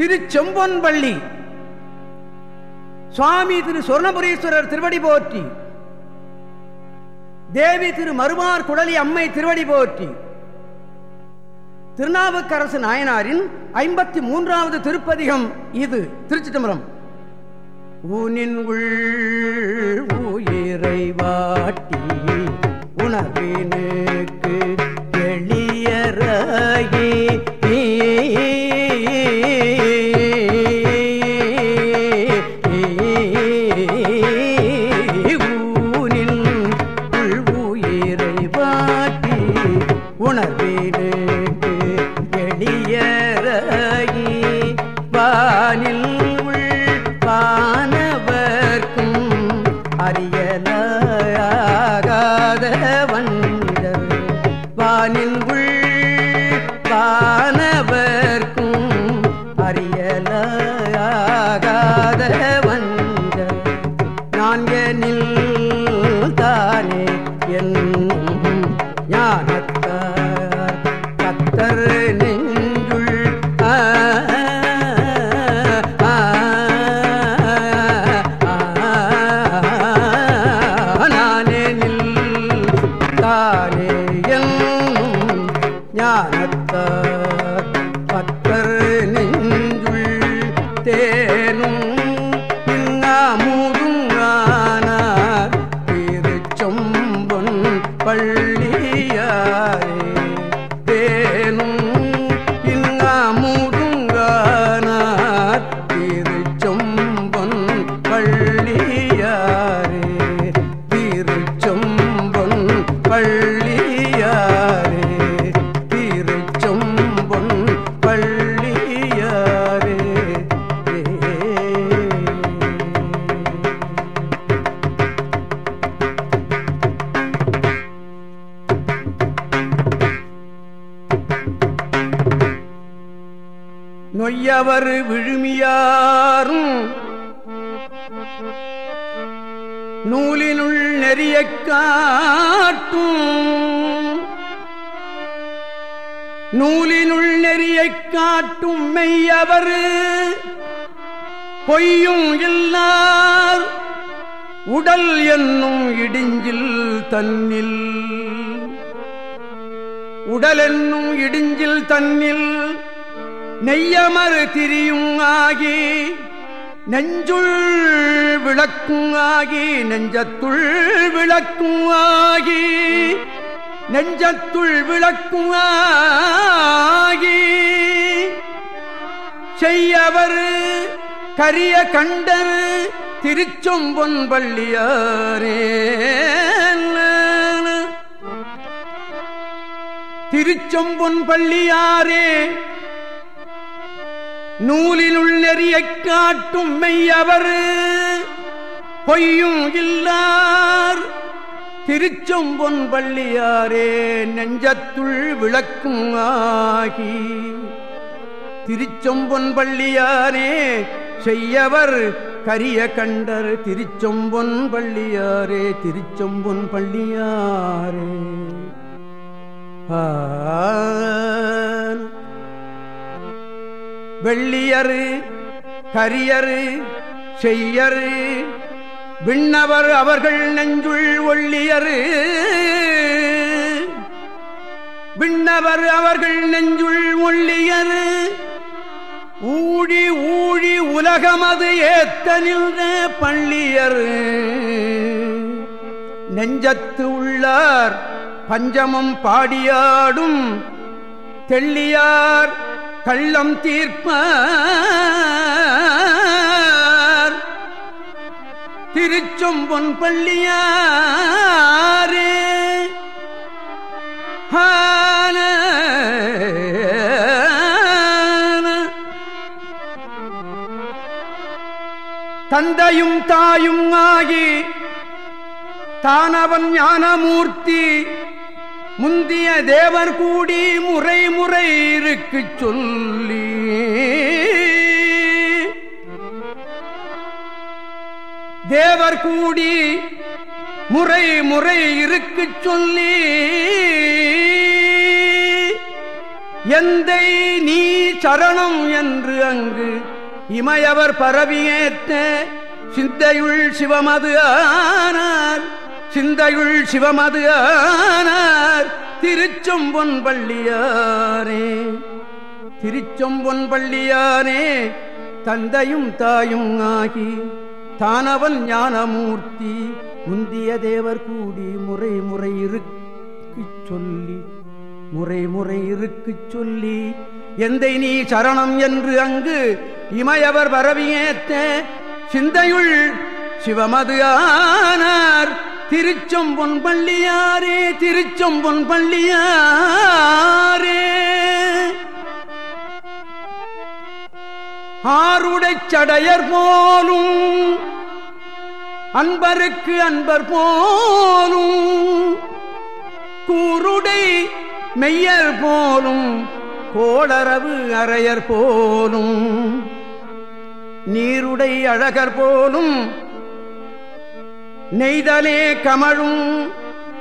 திருச்செம்பொன்பள்ளி. சுவாமி திரு சொர்ணபுரீஸ்வரர் திருவடி போற்றி. தேவி திரு மருமார் குடலி அம்மை திருவடி போற்றி. திருநாவுக்கரசு நாயனாரின் ஐம்பத்தி மூன்றாவது திருப்பதிகம் இது. திருச்சி தம்பரம் ஊனின் உள் உயிரை வாட்டி உணர்வினே. நின் ஞானத்தார் நூலினுள் நெறியைக் காட்டும் மெய்யவர். பொய்யும் இல்லார். உடல் என்னும் இடிஞ்சில் தன்னில். உடல் என்னும் இடிஞ்சில் தன்னில். நெய்யமறு திரியும் ஆகி நெஞ்சுள் விளக்கும் ஆகி நெஞ்சத்துள் விளக்கும் ஆகி. நெஞ்சத்துள் விளக்கும் ஆகி செய்யவர் கரிய கண்டர் திருச்சொம்பொன் பள்ளியாரே திருச்சொம்பொன் பள்ளியாரே நூலினுள் நெறியக் காட்டும் மெய்யவர் பொய்யும் இல்லார். திருச்சொம்பொன் பள்ளியாரே நெஞ்சத்துள் விளக்கும் ஆகி. திருச்சொம்பொன் பள்ளியாரே செய்யவர் கரிய கண்டர். திருச்சொம்பொன் பள்ளியாரே திருச்சொம்பொன் பள்ளியாரே வெள்ளியரு கரியரு செய்யரு விண்ணவர் அவர்கள் நெஞ்சுள் ஒள்ளியரு விண்ணவர் அவர்கள் நெஞ்சுள் ஒள்ளியரு ஊழி ஊழி உலகமது ஏத்த நின்ற பள்ளியர் நெஞ்சத்து உள்ளார் பஞ்சமும் பாடியாடும். தெள்ளியார் கள்ளம் தீர்ப்ப. திருச்சொம்பொன் பள்ளியாரே. ஹான தந்தையும் தாயும் ஆகி தானவன் ஞானமூர்த்தி முந்திய தேவர் கூடி முறை முறை இருக்கு சொல்லி தேவர் கூடி முறை முறை இருக்கு சொல்லி எந்தை நீ சரணம் என்று அங்கு இமையவர் பரவியேற்ற சிந்தையுள் சிவமது ஆனார் சிந்தையுள் சிவமது ஆனார் திருச்சொம்பொன் பள்ளியாரே திருச்சொம்பொன் பள்ளியாரே தந்தையும் தாயும் ஆகி தானவன் ஞானமூர்த்தி முந்திய தேவர் கூடி முறை முறை இருக்கு சொல்லி முறை முறை இருக்கு சொல்லி எந்தை நீ சரணம் என்று அங்கு இமையவர் வரவியேத்த சிந்தையுள் சிவமது ஆனார் திருச்சொம்பொன் பள்ளியாரே திருச்சொம்பொன் பள்ளியாரே. ஆருடை சடையர் போலும் அன்பருக்கு அன்பர் போலும் கூருடை மெய்யர் போலும் கோளரவு அறையர் போலும் நீருடை அழகர் போலும் நெய்தலே கமழும்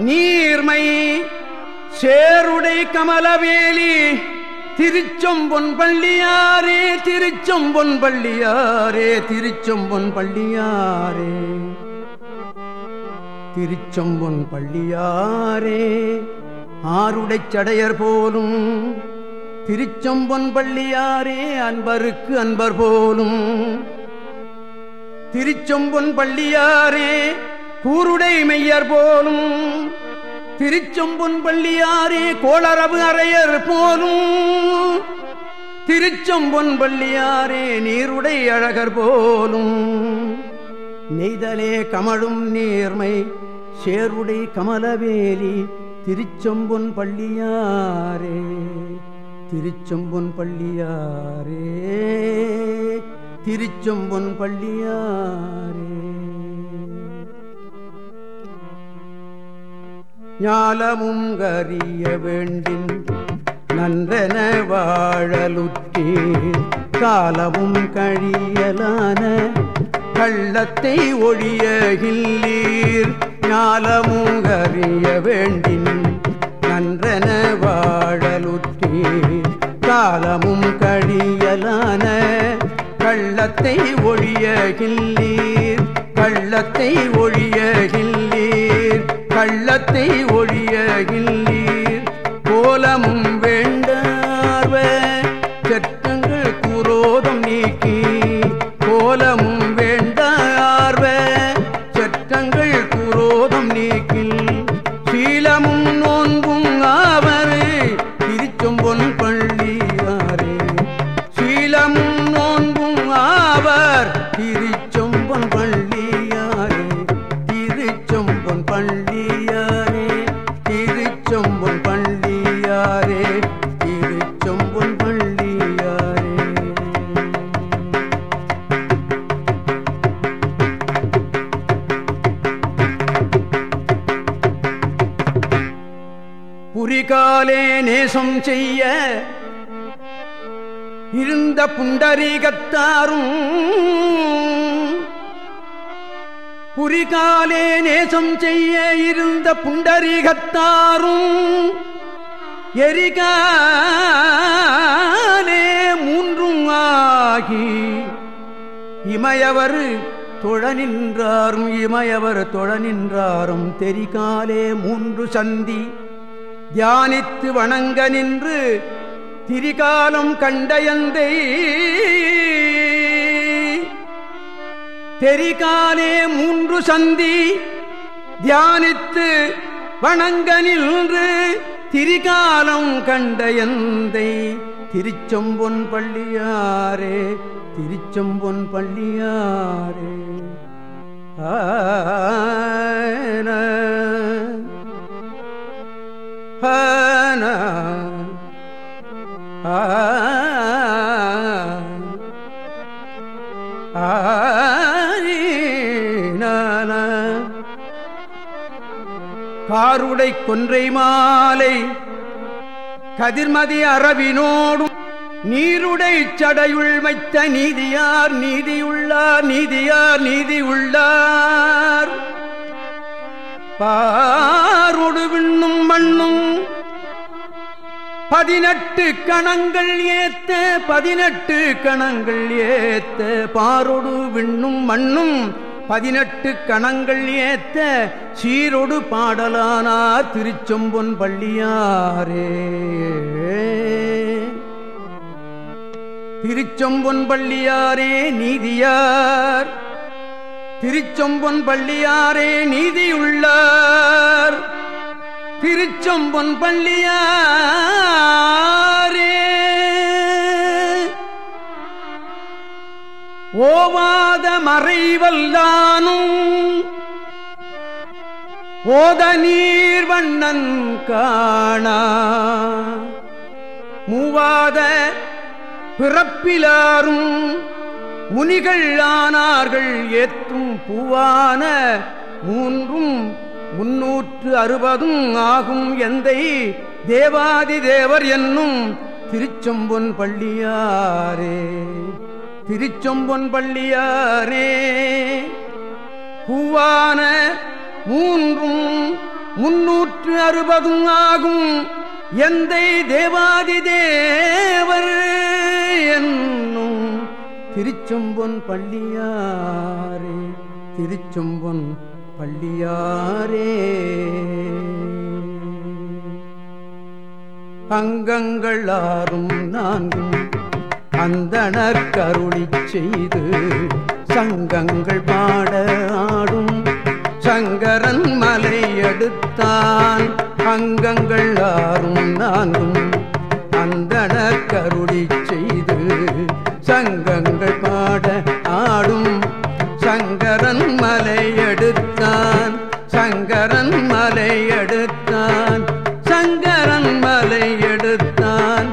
நீர்மை சேருடை கமலவேலி திருச்சொம்பொன் பள்ளியாரே திருச்சொம்பொன் பள்ளியாரே திருச்சொம்பொன் பள்ளியாரே திருச்சொம்பொன் பள்ளியாரே ஆருடைச் சடையர் போலும். திருச்சொம்பொன் பள்ளியாரே அன்பருக்கு அன்பர் போலும். திருச்சொம்பொன் பள்ளியாரே கூருடை மெய்யர் போலும். திருச்சொம்பொன் பள்ளியாரே கோளரவு அறையர் போலும். திருச்சொம்பொன் பள்ளியாரே நீருடை அழகர் போலும். நெய்தலே கமழும் நேர்மை சேருடை கமலவேலி திருச்சொம்பொன் பள்ளியாரே திருச்சொம்பொன் பள்ளியாரே திருச்சொம்பொன் பள்ளியாரே. ஞாலமும் கரிய வேண்டின் நன்றன வாழலுற்றி காலமும் கழியலான கள்ளத்தை ஒழிய ஒழியகில்லீர் ஞாலமும் கறிய வேண்டின் நன்றன வாழலுற்றி காலமும் கழியலான கள்ளத்தை ஒழிய ஒழியகில்லீர் கள்ளத்தை ஒழிய ஒழியகில்லீர் கள்ளத்தை ஒழியகில்லீர் கோலமும் வேண்டார்வ சட்டங்கள் குரோதம் நீக்கி கோலமும் வேண்டார்வ சட்டங்கள் குரோதம் நீக்கில் சீலமும் நோன்பும் ஆவரு புரிகாலே நேசம் செய்ய இருந்த புண்டரீகத்தாரும் புரிகாலே நேசம் செய்ய இருந்த புண்டரீகத்தாரும் எரிகாலே மூன்றும் ஆகி இமயவர் தொழ நின்றாரும் இமயவர் தொழ நின்றாரும் தெரிகாலே மூன்று சந்தி தியானித்து வணங்க நின்று திரிகாலம் கண்டயந்தை. தெரிகாலே மூன்று சந்தி தியானித்து வணங்க நின்று திரிகாலம் கண்டயந்தை. திருச்சொம்பொன் பள்ளியாரே திருச்சொம்பொன் பள்ளியாரே. ஆ காருடை கொன்றை மாலை கதிர்மதி அரவினோடும் நீருடை சடையுள் வைத்த நீதியார் நீதியுள்ளார் நீதியார் நீதி உள்ளார் பதினெட்டு கணங்கள் ஏத்த பதினெட்டு கணங்கள் ஏத்த பாரொடு விண்ணும் மண்ணும் பதினெட்டு கணங்கள் ஏத்த சீரொடு பாடலானார் திருச்சொம்பொன் பள்ளியாரே. திருச்சொம்பொன் பள்ளியாரே நீதியார். திருச்சொம்பொன் பள்ளியாரே நீதியுள்ளார். திருச்சொம்பொன் பள்ளியாரே. ஓவாத மறைவல்லானும் ஓத நீர் வண்ணன் காணா. மூவாத பிறப்பிலாரும் முனிகள் ஆனார்கள் ஏத்தும் பூவான மூன்றும் முன்னூற்று அறுபதும் ஆகும் எந்தை தேவாதி தேவர் என்னும் திருச்சொம்பொன் பள்ளியாரே. திருச்சொம்பொன் பள்ளியாரே. பூவான மூன்றும் முன்னூற்று அறுபதும் ஆகும் எந்தை தேவாதி தேவர் என்னும் திருச்சொம்பொன் பள்ளியாரே. திருச்சொம்பொன் பள்ளியாரே. அங்கங்கள் ஆறும் நான்கும் அந்தனர் கருளி செய்து சங்கங்கள் பாட ஆடும். சங்கரன் மலை எடுத்தான் அங்கங்கள் ஆறும் நான்கும் அந்தனர் கருளி செய்து சங்கங்கள் பாட ஆடும். சங்கரன் மலை எடுத்தான் சங்கரன் மலை எடுத்தான் சங்கரன் மலை எடுத்தான்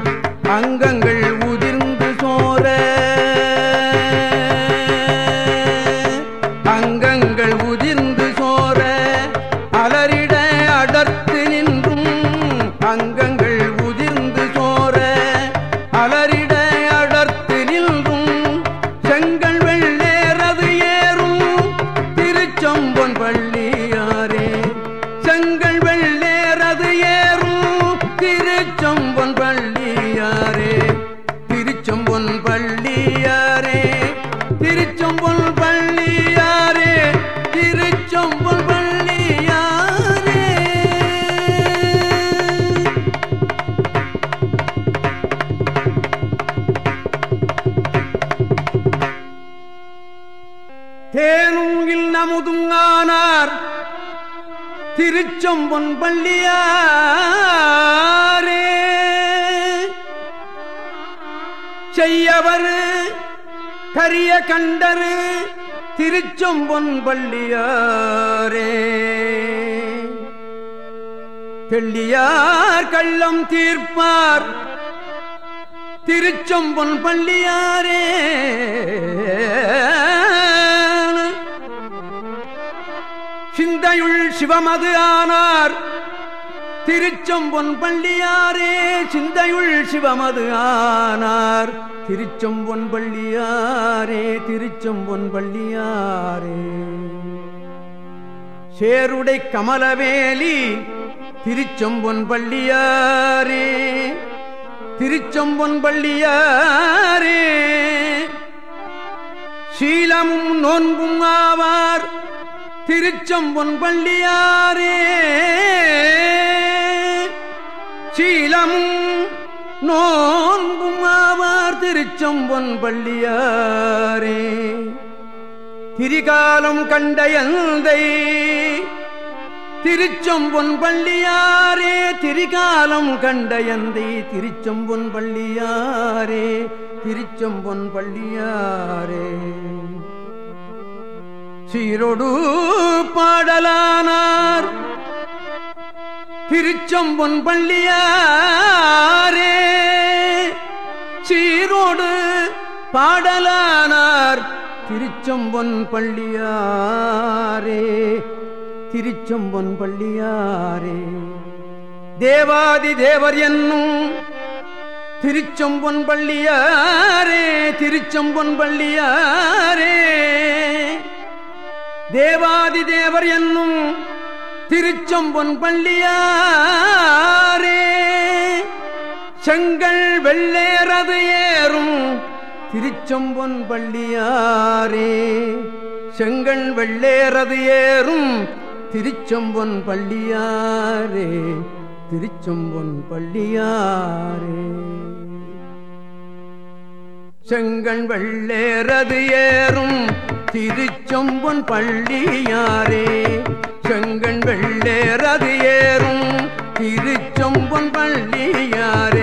அங்கங்கள் வெள்ளேறது ஏறும் திருச்சொம்பொன் பள்ளியாரே திருச்சொம்பொன் பள்ளி செம்பொன் பள்ளியாரே. செய்யவர் கரிய கண்டரு திருச்சொம்பொன் பள்ளியாரே. தெள்ளியார் கள்ளம் தீர்ப்பார் திருச்சொம்பொன் பள்ளியாரே. சிந்தையுள் சிவமது ஆனார். திருச்சொம்பொன் பள்ளியாரே சிந்தையுள் சிவமது ஆனார். திருச்சொம்பொன் பள்ளியாரே திருச்சொம்பொன் பள்ளியாரே. சேருடை கமலவேலி திருச்சொம்பொன் பள்ளியாரே. திருச்சொம்பொன் பள்ளியாரே. சீலமும் நோன்பும் ஆவார். திருச்சொம்பொன் பள்ளியாரே. சீலமும் நோன்பும் ஆவார் திருச்சொம்பொன் பள்ளியாரே. திரிகாலம் கண்ட எந்தை திருச்சொம்பொன் பள்ளியாரே. திரிகாலம் கண்ட எந்தை திருச்சொம்பொன் பள்ளியாரே. திருச்சொம்பொன் பள்ளியாரே. சீரொடு பாடலானார். திருச்சொம்பொன் பள்ளியாரே சீரோடு பாடலானார். திருச்சொம்பொன் பள்ளியாரே திருச்சொம்பொன் பள்ளியாரே. தேவாதி தேவர் என்னும் திருச்சொம்பொன் பள்ளியாரே திருச்சொம்பொன் பள்ளியாரே. தேவாதி தேவர் என்னும் திருச்சொம்பொன் பள்ளியாரே. செங்கல் வெள்ளேறது ஏறும் திருச்சொம்பொன் பள்ளியாரே. செங்கல் வெள்ளேறது ஏறும் திருச்சொம்பொன் பள்ளியாரே. திருச்சொம்பொன் பள்ளியாரே. செங்கண் வெள்ளேறது ஏறும் திருச்சொம்பன் பள்ளியாரே செங்கன் வெள்ளேரது ஏறும். திருச்சொம்பன் பள்ளியாரே